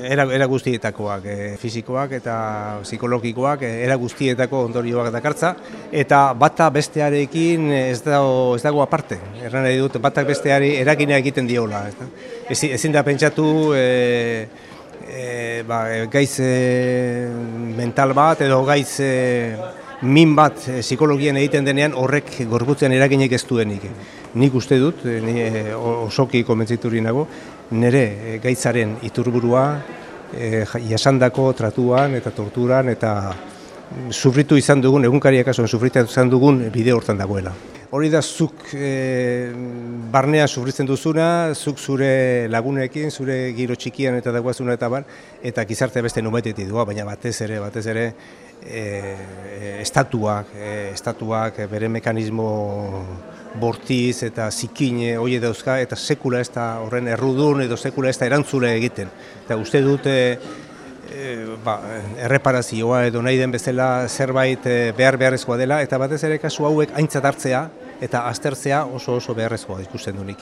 Era, era guztietakoak, e, fisikoak eta psikologikoak, e, era guztietako ondorioak dakartza, eta bata bestearekin ez dago, ez dago aparte. Erran nahi dut, batak besteari eragina egiten diola. Ez da? Ezin da pentsatu, e, e, ba, gaiz e, mental bat edo gaiz e, min bat psikologian egiten denean horrek gorputzen eraginek ez duenik. Nik uste dut, e, ni, e, osoki komentzituri nago, nire gaitzaren iturburua e, jasandako tratuan eta torturan eta sufritu izan dugun, egunkariak kasuan sufritu izan dugun bide hortan dagoela. Hori da zuk e, barnea sufritzen duzuna, zuk zure lagunekin, zure giro txikian eta dagoazuna eta bar, eta gizarte beste numetetik du, baina batez ere, batez ere, e, estatuak, e, estatuak bere mekanismo bortiz eta zikine hori dauzka, eta sekula ez da horren errudun edo sekula ez da erantzule egiten. Eta uste dute, e, ba, erreparazioa edo nahi den bezala zerbait behar beharrezkoa dela eta batez ere kasu hauek aintzat hartzea eta aztertzea oso oso beharrezkoa ikusten dunik.